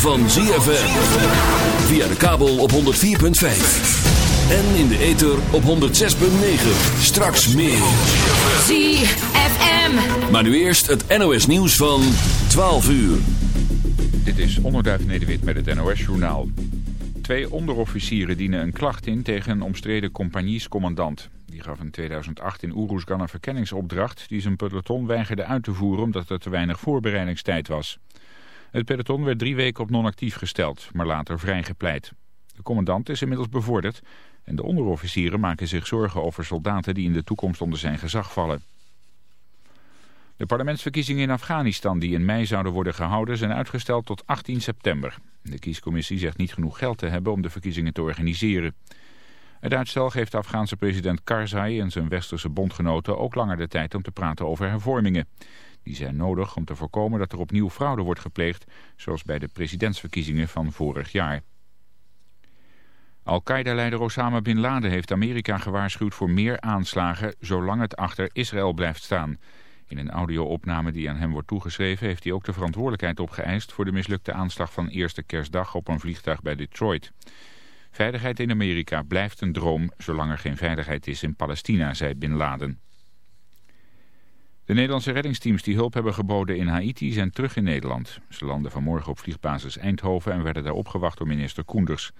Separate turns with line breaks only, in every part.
van ZFM. Via de kabel op 104.5. En in de ether op 106.9. Straks meer.
ZFM.
Maar nu eerst het NOS nieuws van 12 uur.
Dit is Onderduif Nederwit met het NOS-journaal. Twee onderofficieren dienen een klacht in tegen een omstreden compagniescommandant. Die gaf in 2008 in Oeroesgan een verkenningsopdracht... die zijn peloton weigerde uit te voeren omdat er te weinig voorbereidingstijd was. Het peloton werd drie weken op non-actief gesteld, maar later vrijgepleit. De commandant is inmiddels bevorderd... en de onderofficieren maken zich zorgen over soldaten die in de toekomst onder zijn gezag vallen. De parlementsverkiezingen in Afghanistan die in mei zouden worden gehouden zijn uitgesteld tot 18 september. De kiescommissie zegt niet genoeg geld te hebben om de verkiezingen te organiseren. Het uitstel geeft Afghaanse president Karzai en zijn westerse bondgenoten ook langer de tijd om te praten over hervormingen. Die zijn nodig om te voorkomen dat er opnieuw fraude wordt gepleegd, zoals bij de presidentsverkiezingen van vorig jaar. Al-Qaeda-leider Osama Bin Laden heeft Amerika gewaarschuwd voor meer aanslagen zolang het achter Israël blijft staan. In een audio-opname die aan hem wordt toegeschreven heeft hij ook de verantwoordelijkheid opgeëist voor de mislukte aanslag van eerste kerstdag op een vliegtuig bij Detroit. Veiligheid in Amerika blijft een droom zolang er geen veiligheid is in Palestina, zei Bin Laden. De Nederlandse reddingsteams die hulp hebben geboden in Haiti zijn terug in Nederland. Ze landen vanmorgen op vliegbasis Eindhoven en werden daar opgewacht door minister Koenders.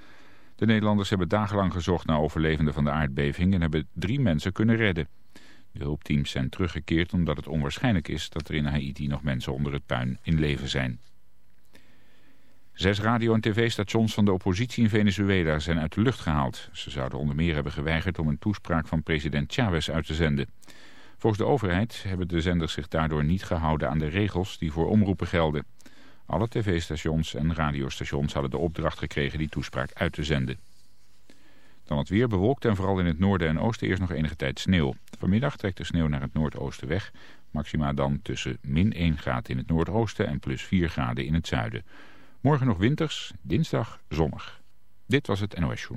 De Nederlanders hebben dagenlang gezocht naar overlevenden van de aardbeving en hebben drie mensen kunnen redden. De hulpteams zijn teruggekeerd omdat het onwaarschijnlijk is dat er in Haiti nog mensen onder het puin in leven zijn. Zes radio- en tv-stations van de oppositie in Venezuela zijn uit de lucht gehaald. Ze zouden onder meer hebben geweigerd om een toespraak van president Chavez uit te zenden. Volgens de overheid hebben de zenders zich daardoor niet gehouden aan de regels die voor omroepen gelden. Alle tv-stations en radiostations hadden de opdracht gekregen die toespraak uit te zenden. Dan het weer bewolkt en vooral in het noorden en oosten eerst nog enige tijd sneeuw. Vanmiddag trekt de sneeuw naar het noordoosten weg. Maxima dan tussen min 1 graden in het noordoosten en plus 4 graden in het zuiden. Morgen nog winters, dinsdag zonnig. Dit was het NOS Show.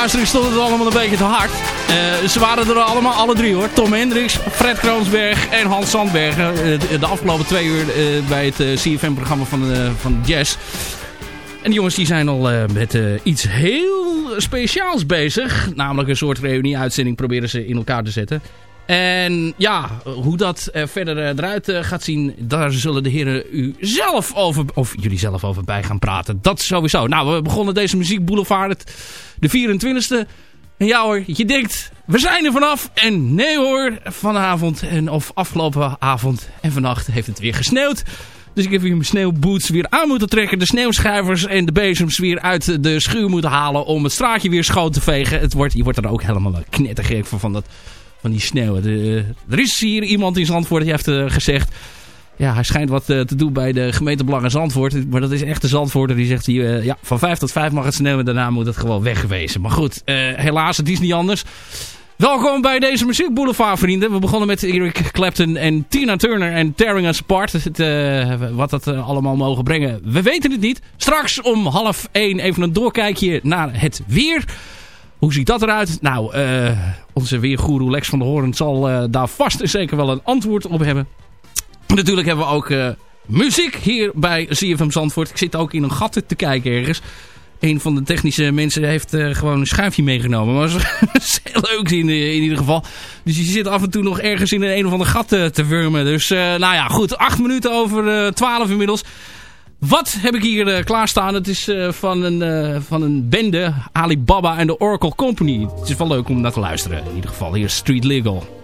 voorafluistering stond het allemaal een beetje te hard. Uh, ze waren er allemaal, alle drie hoor. Tom Hendricks, Fred Kroonsberg en Hans Sandbergen. Uh, de afgelopen twee uur uh, bij het CFM-programma van, van Jazz. En die jongens die zijn al met iets heel speciaals bezig. Namelijk een soort reunie-uitzending proberen ze in elkaar te zetten. En ja, hoe dat verder eruit gaat zien, daar zullen de heren u zelf over, of jullie zelf over bij gaan praten. Dat sowieso. Nou, we begonnen deze muziekboulevard de 24e. En ja hoor, je denkt, we zijn er vanaf. En nee hoor, vanavond en of afgelopen avond en vannacht heeft het weer gesneeuwd. Dus ik heb weer mijn sneeuwboots weer aan moeten trekken. De sneeuwschuivers en de bezems weer uit de schuur moeten halen om het straatje weer schoon te vegen. Het wordt, je wordt er ook helemaal knettergek van, van dat van die sneeuw. De, er is hier iemand in Zandvoort die heeft uh, gezegd... Ja, hij schijnt wat uh, te doen bij de gemeentebelang in Zandvoort. Maar dat is echt de Zandvoorter die zegt... Hier, ja, van 5 tot 5 mag het sneeuwen. Daarna moet het gewoon weggewezen. Maar goed, helaas, het is niet anders. Welkom bij deze muziekboulevard, vrienden. We begonnen met Eric Clapton en Tina Turner en Tearing Us Apart. Wat dat allemaal mogen brengen, we weten het niet. Straks om half 1 even een doorkijkje naar het weer... Hoe ziet dat eruit? Nou, uh, onze weergoeroe Lex van der Hoorn zal uh, daar vast en zeker wel een antwoord op hebben. Natuurlijk hebben we ook uh, muziek hier bij CFM Zandvoort. Ik zit ook in een gat te kijken ergens. Een van de technische mensen heeft gewoon een schuifje meegenomen. Maar dat is heel leuk in, in ieder geval. Dus je zit af en toe nog ergens in een, een of ander gat te, te wurmen. Dus nou ja, goed. Acht minuten over twaalf inmiddels. Wat heb ik hier uh, klaarstaan? Het is uh, van, een, uh, van een bende, Alibaba en de Oracle Company. Het is wel leuk om naar te luisteren. In ieder geval hier Street Legal.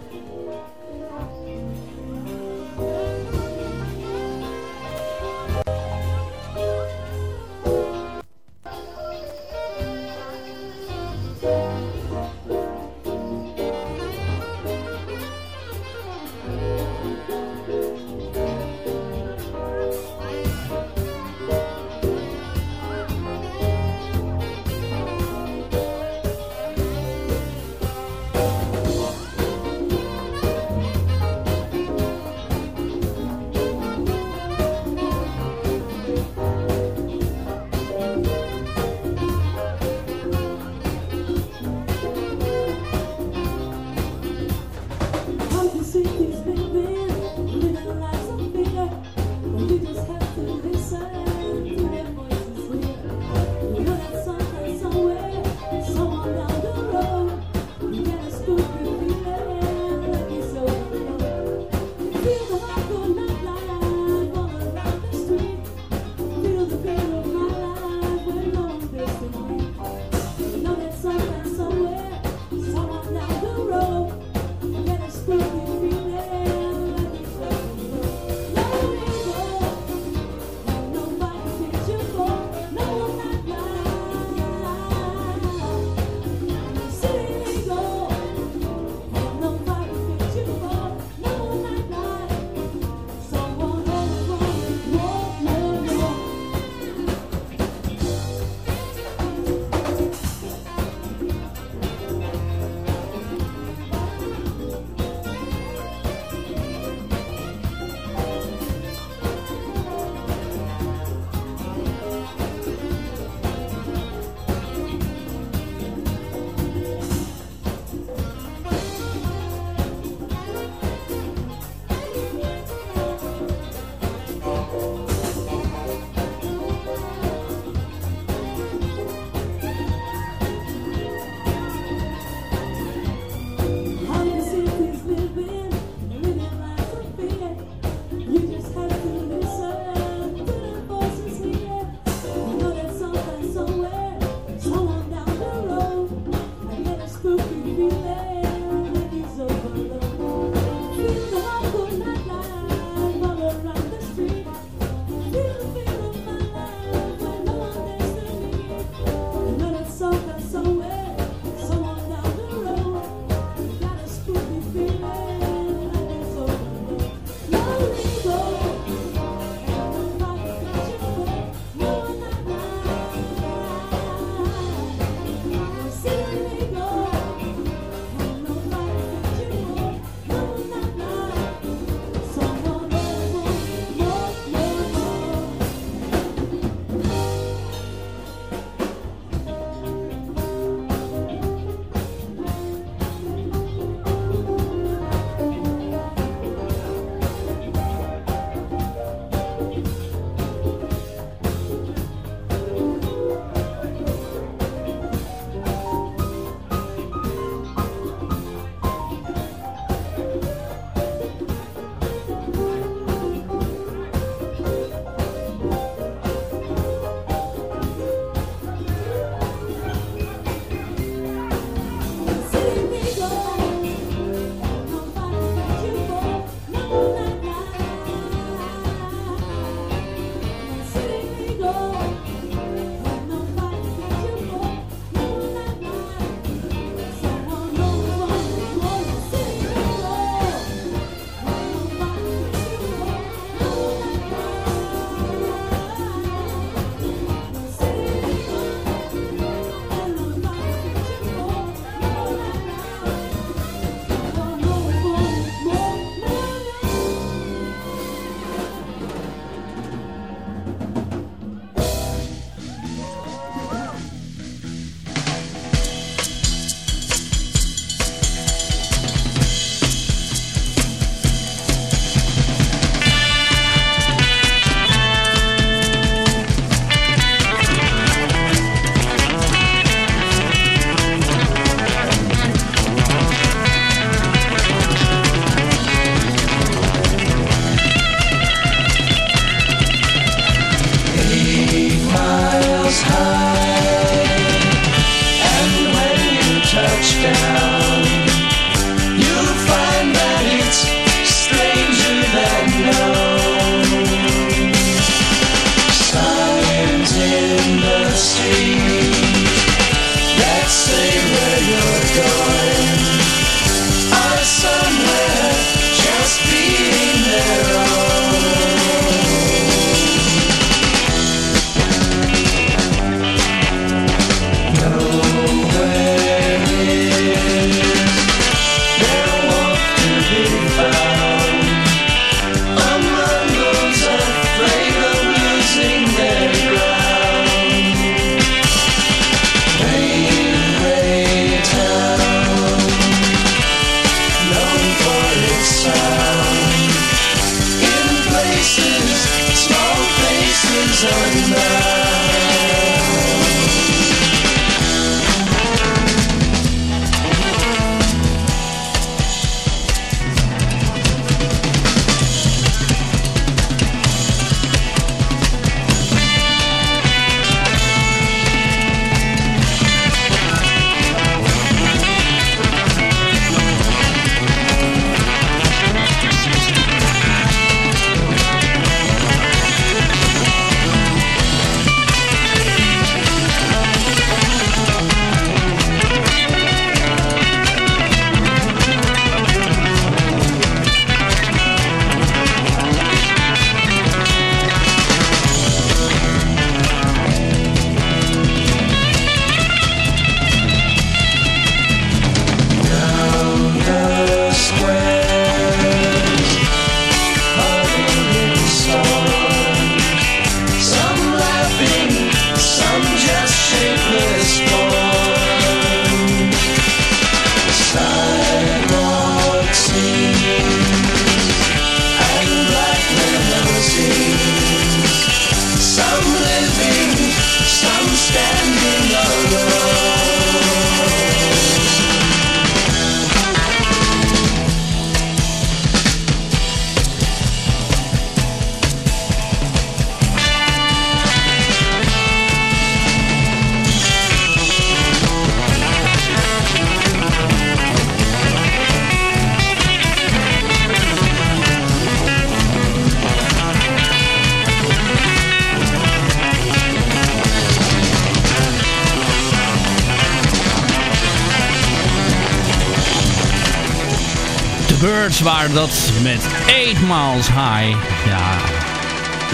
Waren dat met 8 Miles High. Ja,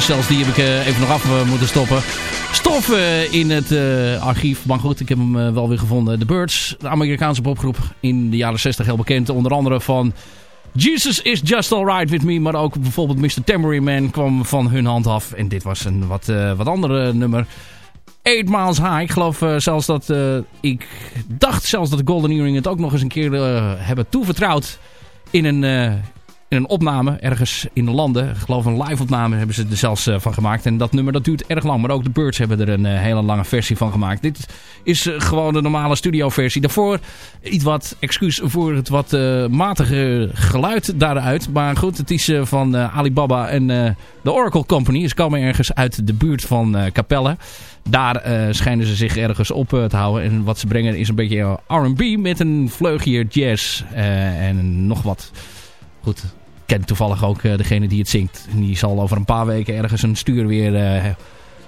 zelfs die heb ik uh, even nog af uh, moeten stoppen. Stof uh, in het archief. Maar goed, ik heb hem wel weer gevonden. The Birds, de Amerikaanse popgroep in de jaren 60 heel bekend. Onder andere van Jesus is Just Alright With Me. Maar ook bijvoorbeeld Mr. Tambourine Man kwam van hun hand af. En dit was een wat, wat andere nummer. 8 Miles High. Ik geloof zelfs dat... ik dacht zelfs dat de Golden Earring het ook nog eens een keer hebben toevertrouwd in een, uh, in een opname ergens in de landen. Ik geloof een live opname hebben ze er zelfs uh, van gemaakt. En dat nummer dat duurt erg lang. Maar ook de Birds hebben er een uh, hele lange versie van gemaakt. Dit is gewoon de normale studioversie. Daarvoor iets wat excuus voor het wat matige geluid daaruit. Maar goed, het is van Alibaba en de Oracle Company. Ze komen ergens uit de buurt van Capelle. Daar schijnen ze zich ergens op te houden. En wat ze brengen is een beetje R&B met een vleugje jazz en nog wat. Goed, ken toevallig ook uh, degene die het zingt. Die zal over een paar weken ergens een stuur weer uh,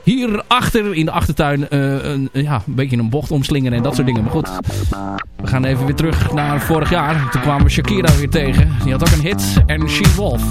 hier achter in de achtertuin uh, een, ja, een beetje een bocht omslingeren en dat soort dingen. Maar goed, we gaan even weer terug naar vorig jaar. Toen kwamen we Shakira weer tegen. Die had ook een hit. En She Wolf.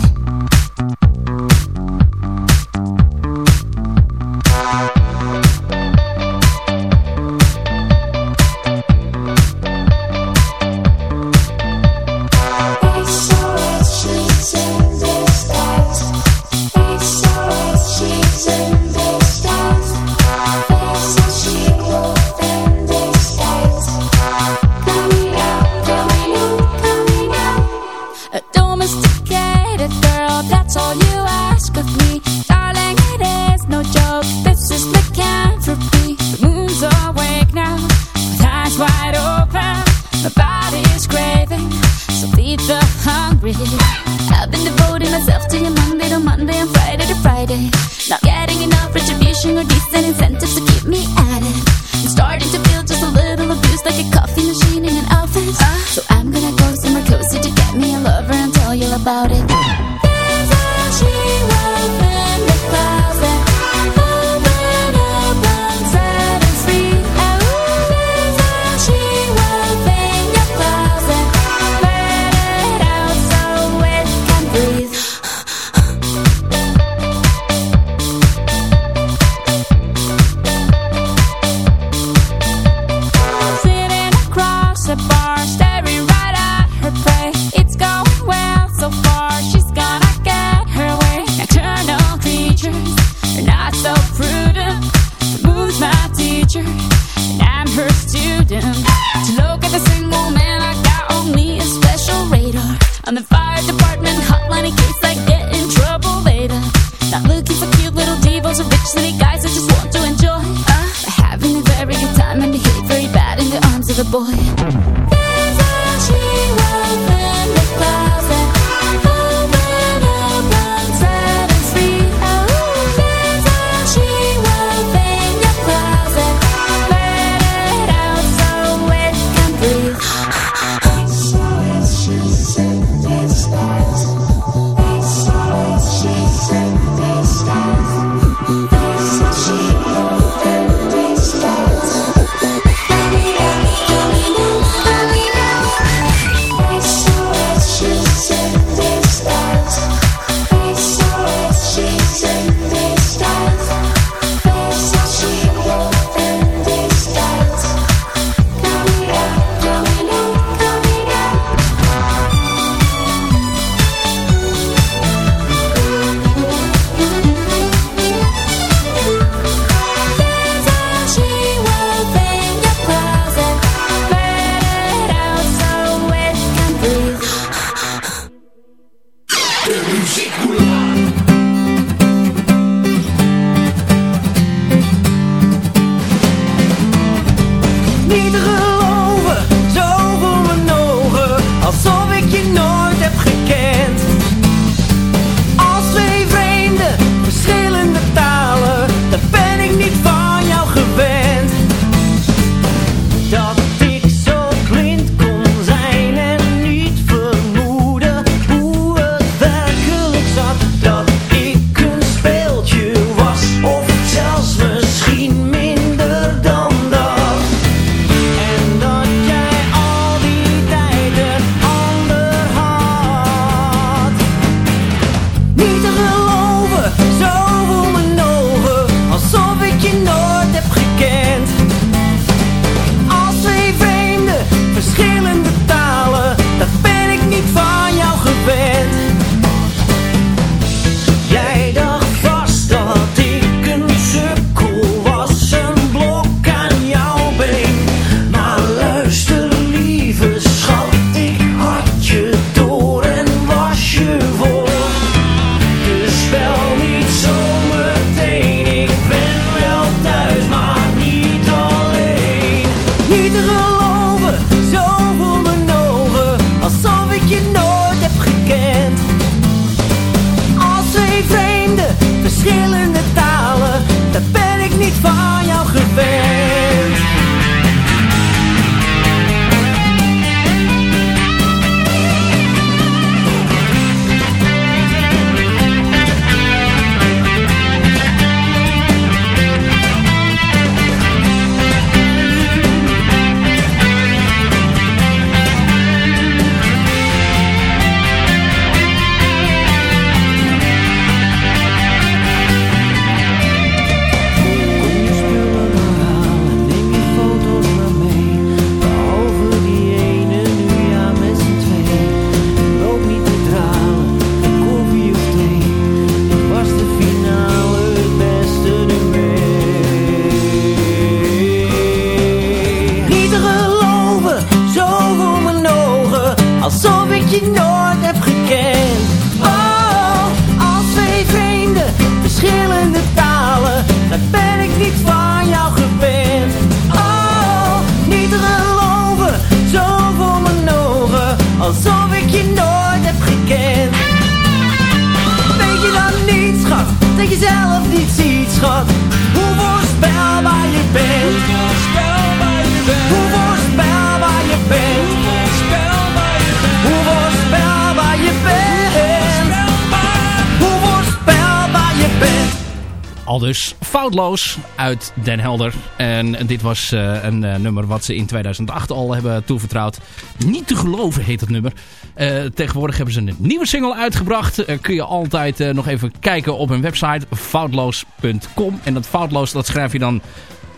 Uit Den Helder. En dit was uh, een uh, nummer wat ze in 2008 al hebben toevertrouwd. Niet te geloven heet het nummer. Uh, tegenwoordig hebben ze een nieuwe single uitgebracht. kun je altijd nog even kijken op hun website foutloos.com. En dat foutloos dat schrijf je dan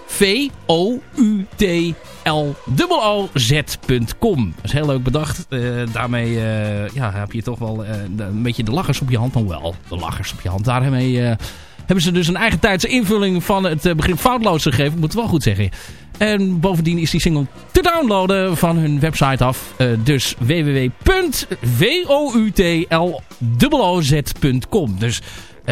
V-O-U-T-L-O-Z.com. Dat is heel leuk bedacht. Daarmee ja, heb je toch wel een beetje de lachers op je hand. Maar wel de lachers op je hand. Daarmee hebben ze dus een eigen tijdse invulling van het begrip foutloos gegeven. Moet het wel goed zeggen. En bovendien is die single te downloaden van hun website af. dus www.voutloz.com. Dus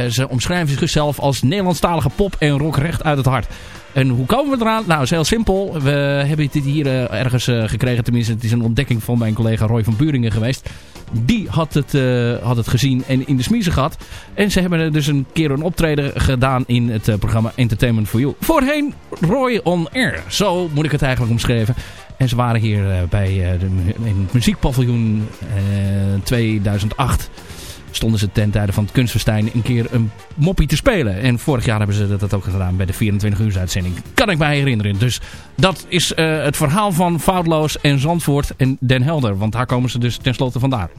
ze omschrijven zichzelf als Nederlandstalige pop en rock recht uit het hart. En hoe komen we eraan? Nou, is heel simpel. We hebben dit hier uh, ergens uh, gekregen. Tenminste, het is een ontdekking van mijn collega Roy van Buringen geweest. Die had het, uh, had het gezien en in de smiezen gehad. En ze hebben dus een keer een optreden gedaan in het programma Entertainment for You. Voorheen Roy on Air. Zo moet ik het eigenlijk omschrijven. En ze waren hier bij de, in het muziekpaviljoen 2008 stonden ze ten tijde van het kunstfestijn een keer een moppie te spelen. En vorig jaar hebben ze dat ook gedaan bij de 24 uur uitzending. Kan ik mij herinneren. Dus dat is uh, het verhaal van Foutloos en Zandvoort en Den Helder. Want daar komen ze dus tenslotte vandaan.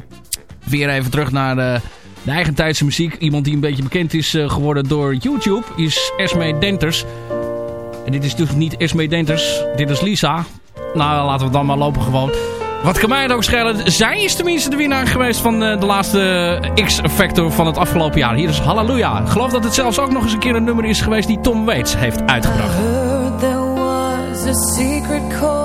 Weer even terug naar de, de eigentijdse muziek. Iemand die een beetje bekend is uh, geworden door YouTube is Esme Denters. En dit is natuurlijk niet Esme Denters. Dit is Lisa. Nou, laten we dan maar lopen gewoon. Wat kan mij het ook schelen, zij is tenminste de winnaar geweest van de, de laatste X-Factor van het afgelopen jaar. Hier is Halleluja. Ik geloof dat het zelfs ook nog eens een keer een nummer is geweest die Tom Waits heeft uitgebracht.
I heard there was a secret chord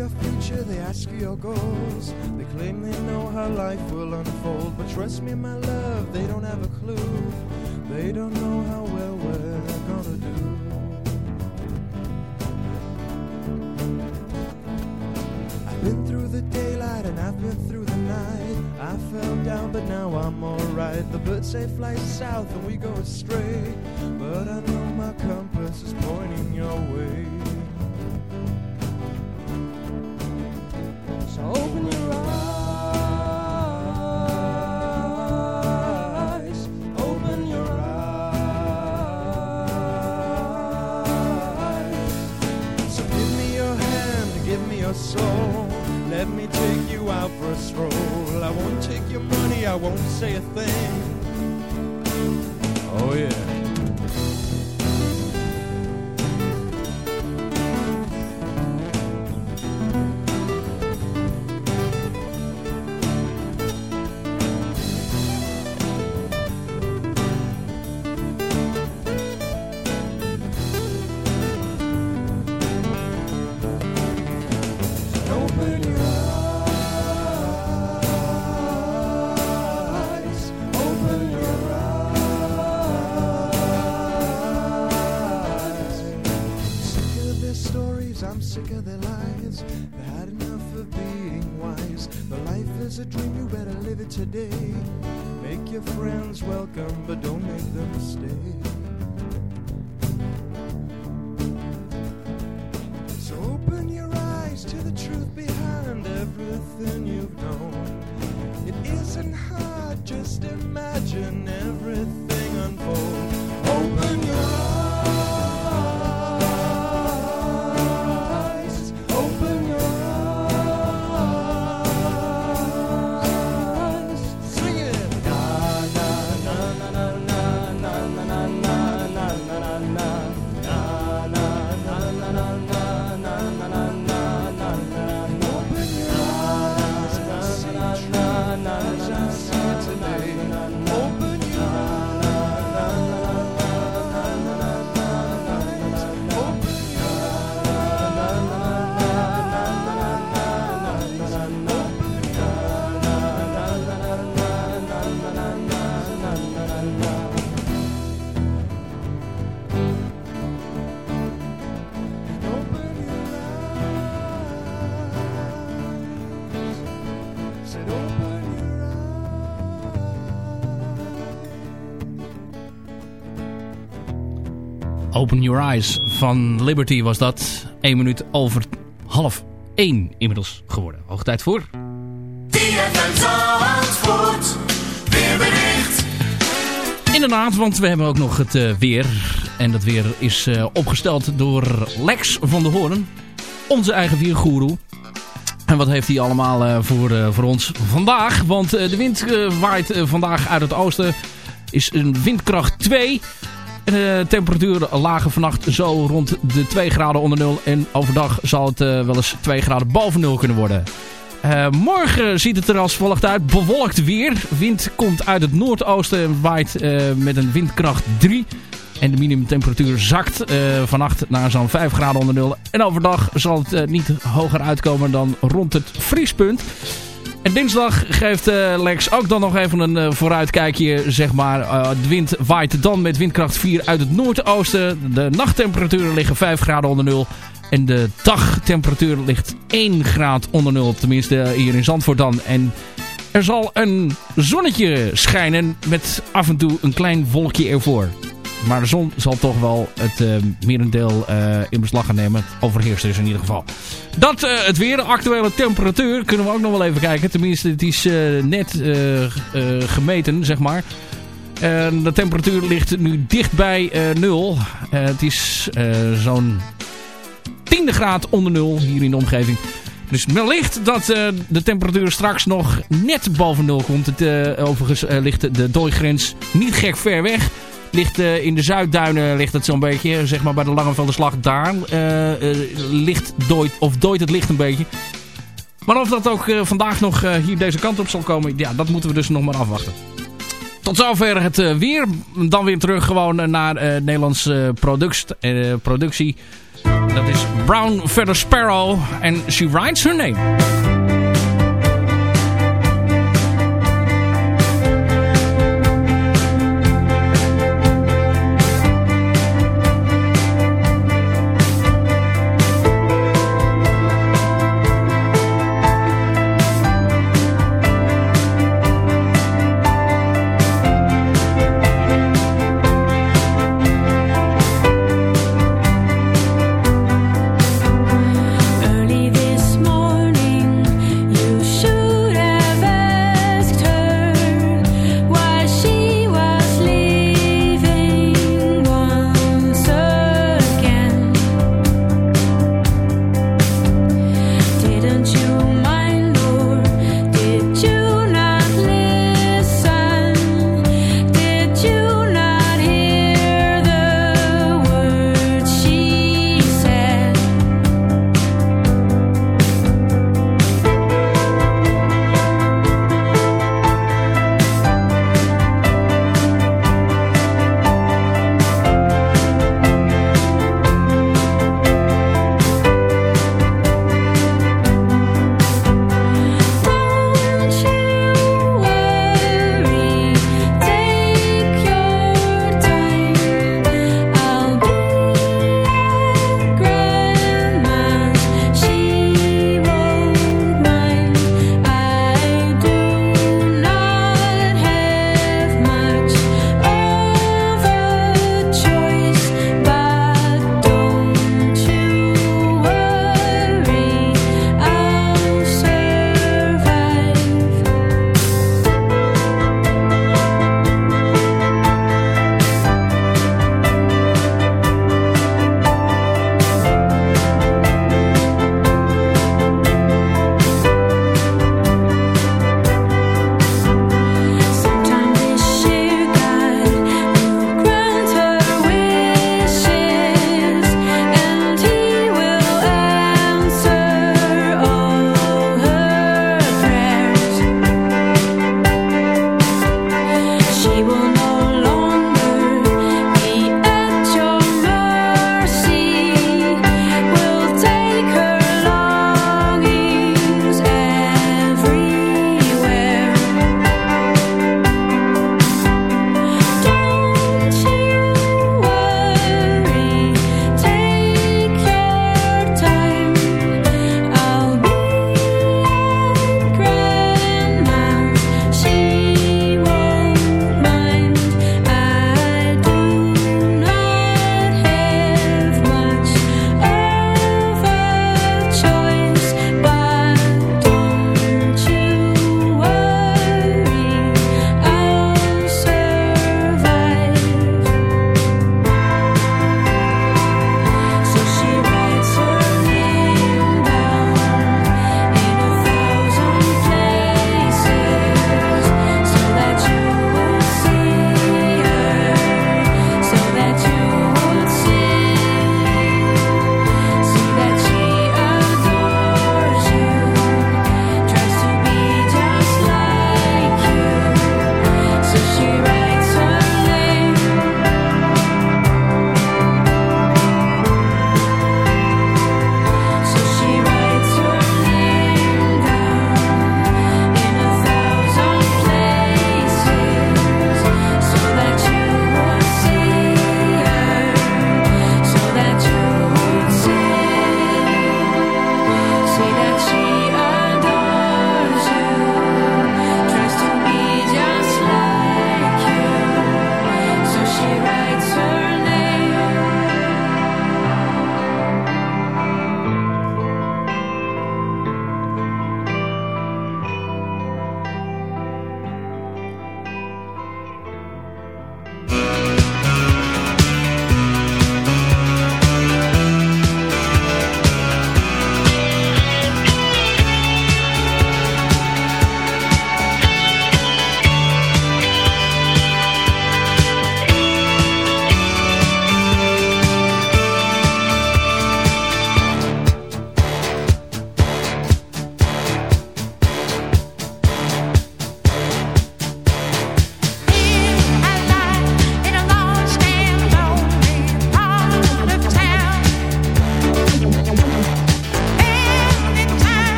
your
future, they ask you your goals. They claim they know how life will unfold. But trust me, my love, they don't have a clue. They don't know how well we're gonna do. I've been through the daylight and I've been through the night. I fell down, but now I'm alright. The birds say fly south and we go astray. But I know my compass is pointing your way. Soul. Let me take you out for a stroll. I won't take your money, I won't say a thing. Oh yeah. Open Your Eyes
van Liberty was dat. 1 minuut over half 1 inmiddels geworden. Hoog tijd voor. Inderdaad, want we hebben ook nog het eh, weer. En dat weer is eh, opgesteld door Lex van der Hoorn. Onze eigen weergoeroe. En wat heeft hij allemaal eh, voor, voor ons vandaag? Want de wind waait vandaag uit het oosten. Is een windkracht 2. De temperatuur lagen vannacht zo rond de 2 graden onder nul. En overdag zal het eh, wel eens 2 graden boven nul kunnen worden. Eh, morgen ziet het er als volgt uit. Bewolkt weer. Wind komt uit het noordoosten en waait eh, met een windkracht 3. En de minimumtemperatuur zakt eh, vannacht naar zo'n 5 graden onder nul. En overdag zal het eh, niet hoger uitkomen dan rond het vriespunt. En dinsdag geeft eh, Lex ook dan nog even een eh, vooruitkijkje, zeg maar. Eh, de wind waait dan met windkracht 4 uit het noordoosten. De nachttemperaturen liggen 5 graden onder nul. En de dagtemperatuur ligt 1 graad onder nul. Tenminste hier in Zandvoort dan. En er zal een zonnetje schijnen met af en toe een klein wolkje ervoor. Maar de zon zal toch wel het eh, merendeel eh, in beslag gaan nemen. Overheerst dus in ieder geval. Dat eh, het weer, de actuele temperatuur, kunnen we ook nog wel even kijken. Tenminste, het is net gemeten, zeg maar. En de temperatuur ligt nu dicht bij nul. Het is zo'n tiende graad onder nul hier in de omgeving. Dus wellicht dat de temperatuur straks nog net boven nul komt. Het, overigens ligt de dooigrens niet gek ver weg. Ligt eh, in de Zuidduinen ligt het zo'n beetje, zeg maar bij de Langevelde Slag daar. eh, eh, ligt dooit, of dooit het licht een beetje. Maar of dat ook vandaag nog hier deze kant op zal komen, ja, dat moeten we dus nog maar afwachten. Tot zover het weer. Dan weer terug gewoon naar Nederlands product, eh, productie. Dat is Brown Feather Sparrow en She Writes Her Name.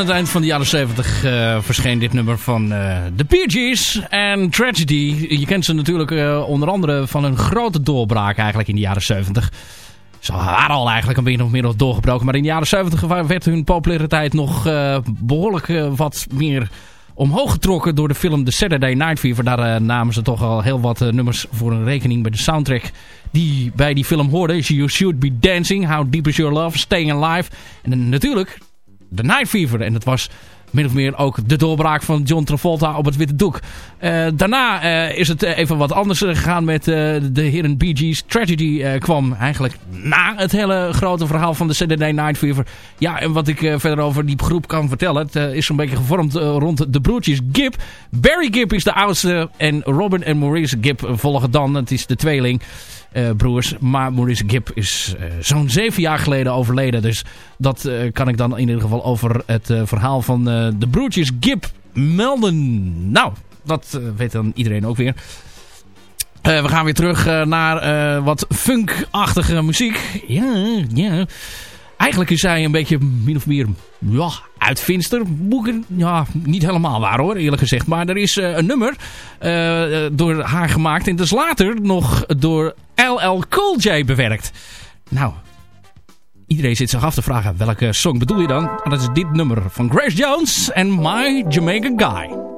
Het eind van de jaren 70 uh, verscheen dit nummer van The Bee Gees en Tragedy. Je kent ze natuurlijk uh, onder andere van een grote doorbraak eigenlijk in de jaren 70. Ze waren al eigenlijk een beetje of meer doorgebroken. Maar in de jaren 70 werd hun populariteit nog behoorlijk wat meer omhoog getrokken door de film The Saturday Night Fever. Daar namen ze toch al heel wat nummers voor een rekening bij de soundtrack die bij die film hoorde. You Should Be Dancing, How Deep Is Your Love, Staying Alive. En natuurlijk The Night Fever. En dat was min of meer ook de doorbraak van John Travolta op het witte doek. Uh, daarna uh, is het even wat anders gegaan met uh, de heren Bee Gees. Tragedy kwam eigenlijk na het hele grote verhaal van de Saturday Night Fever. Ja, en wat ik verder over die groep kan vertellen. Het is zo'n beetje gevormd rond de broertjes Gibb. Barry Gibb is de oudste en Robin en Maurice Gibb volgen dan. Het is de tweeling. Uh, broers. Maar Maurice Gibb is uh, zo'n zeven jaar geleden overleden. Dus dat uh, kan ik dan in ieder geval over het verhaal van de broertjes Gibb melden. Nou, dat weet dan iedereen ook weer. we gaan weer terug naar wat funkachtige muziek. Ja, ja. Eigenlijk is zij een beetje min of meer ja, uit Finster. Boeken, ja, niet helemaal waar hoor, eerlijk gezegd. Maar er is uh, een nummer uh, door haar gemaakt. En dat is later nog door LL Cool J bewerkt. Nou, iedereen zit zich af te vragen welke song bedoel je dan? En dat is dit nummer van Grace Jones en My Jamaican Guy.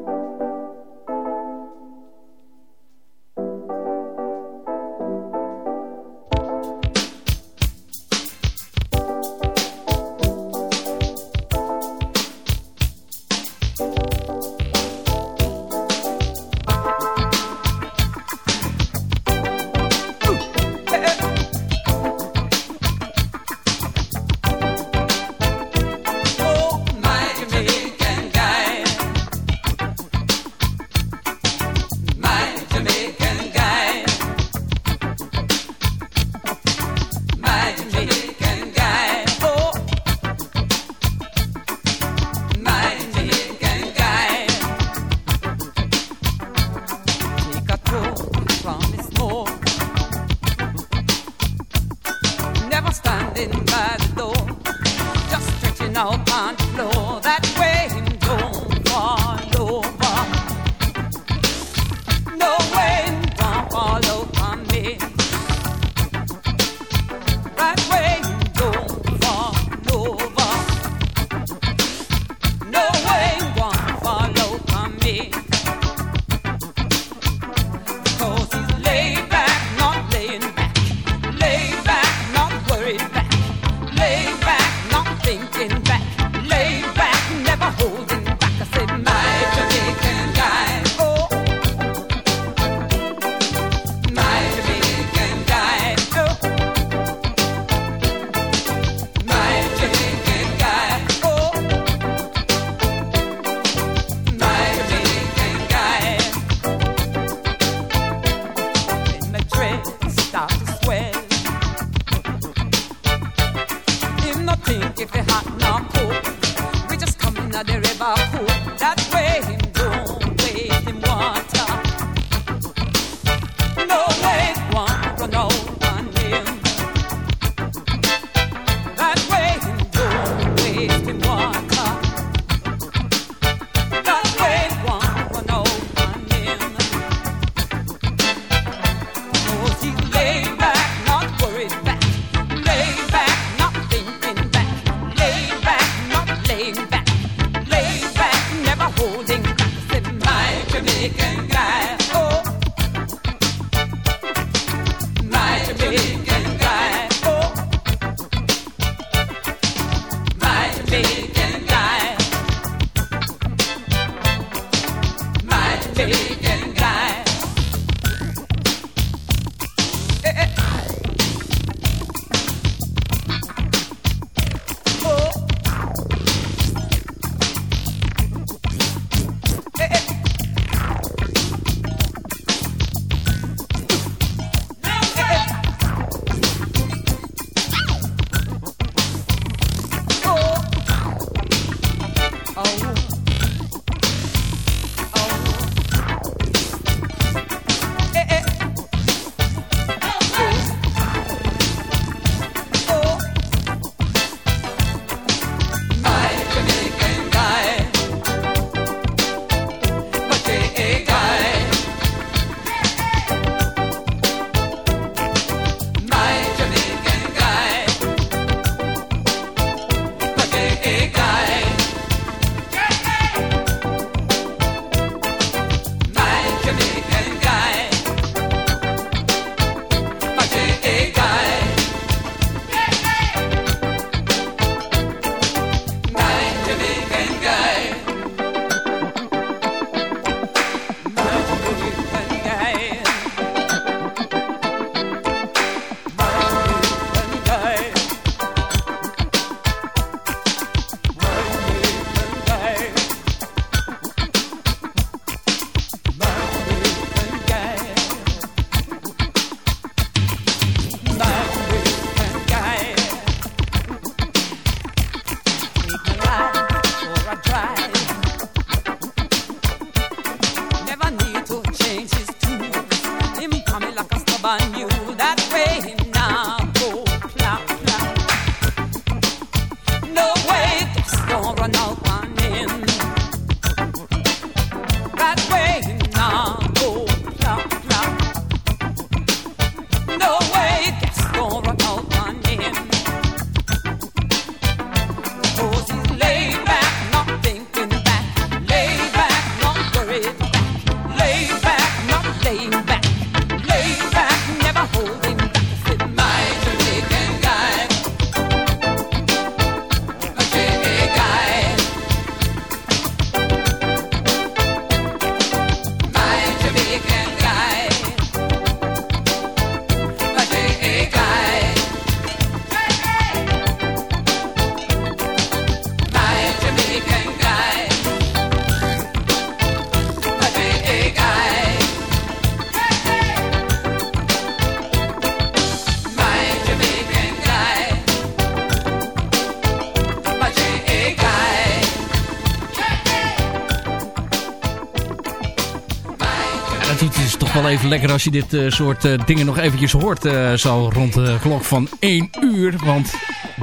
Wel even lekker als je dit uh, soort uh, dingen nog eventjes hoort. Uh, zo rond de klok van 1 uur. Want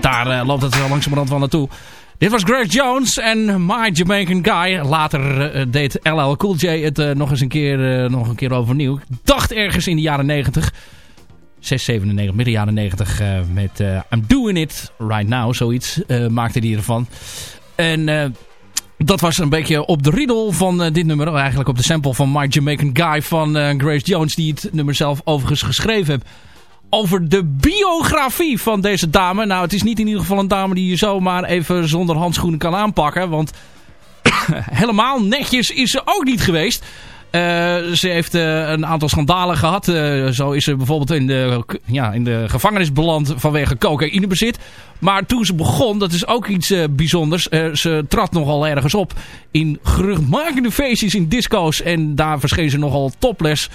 daar loopt het langzamerhand wel naartoe. Dit was Greg Jones en My Jamaican Guy. Later deed LL Cool J het nog eens een keer, nog een keer overnieuw. Ik dacht ergens in de jaren 90. 6, 97, midden jaren 90 met I'm Doing It Right Now. Zoiets maakte hij ervan. En dat was een beetje op de riedel van uh, dit nummer. Eigenlijk op de sample van My Jamaican Guy van uh, Grace Jones. Die het nummer zelf overigens geschreven heeft. Over de biografie van deze dame. Nou, het is niet in ieder geval een dame die je zomaar even zonder handschoenen kan aanpakken. Want helemaal netjes is ze ook niet geweest. Uh, ze heeft uh, een aantal schandalen gehad. Uh, zo is ze bijvoorbeeld in de, ja, in de gevangenis beland vanwege cocaïnebezit. Maar toen ze begon, dat is ook iets bijzonders. ze trad nogal ergens op in geruchtmakende feestjes in disco's. En daar verscheen ze nogal topless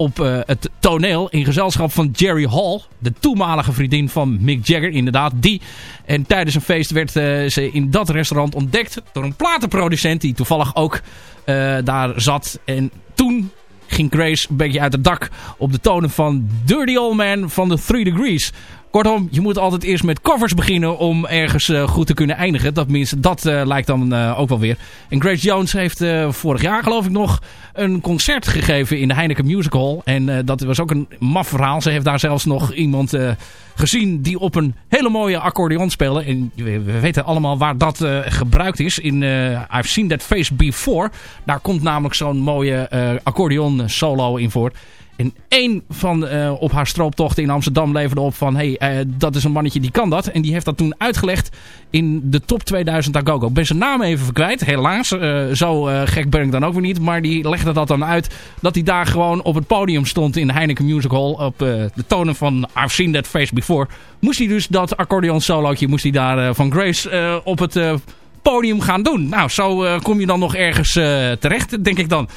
op het toneel in gezelschap van Jerry Hall. De toenmalige vriendin van Mick Jagger, inderdaad die. En tijdens een feest werd ze in dat restaurant ontdekt door een platenproducent die toevallig ook uh, daar zat. En toen ging Grace een beetje uit het dak op de tonen van Dirty Old Man van de Three Degrees. Kortom, je moet altijd eerst met covers beginnen om ergens uh, goed te kunnen eindigen. Dat, minst, dat uh, lijkt dan uh, ook wel weer. En Grace Jones heeft vorig jaar geloof ik nog een concert gegeven in de Heineken Music Hall. En dat was ook een maf verhaal. Ze heeft daar zelfs nog iemand gezien die op een hele mooie accordeon speelde. En we, we weten allemaal waar dat gebruikt is. In I've Seen That Face Before. Daar komt namelijk zo'n mooie accordeon solo in voor. En één van uh, op haar strooptochten in Amsterdam leverde op van... hé, hey, uh, dat is een mannetje die kan dat. En die heeft dat toen uitgelegd in de top 2000 Agogo. Ben zijn naam even kwijt, helaas. Uh, zo gek ben ik dan ook weer niet. Maar die legde dat dan uit dat hij daar gewoon op het podium stond in de Heineken Music Hall. Op de tonen van I've Seen That Face Before. Moest hij dus dat accordeon solootje moest hij daar van Grace op het podium gaan doen. Nou, zo kom je dan nog ergens terecht, denk ik dan.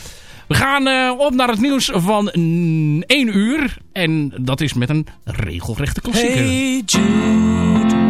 We gaan uh, op naar het nieuws van 1 uur. En dat is met een regelrechte klassieker.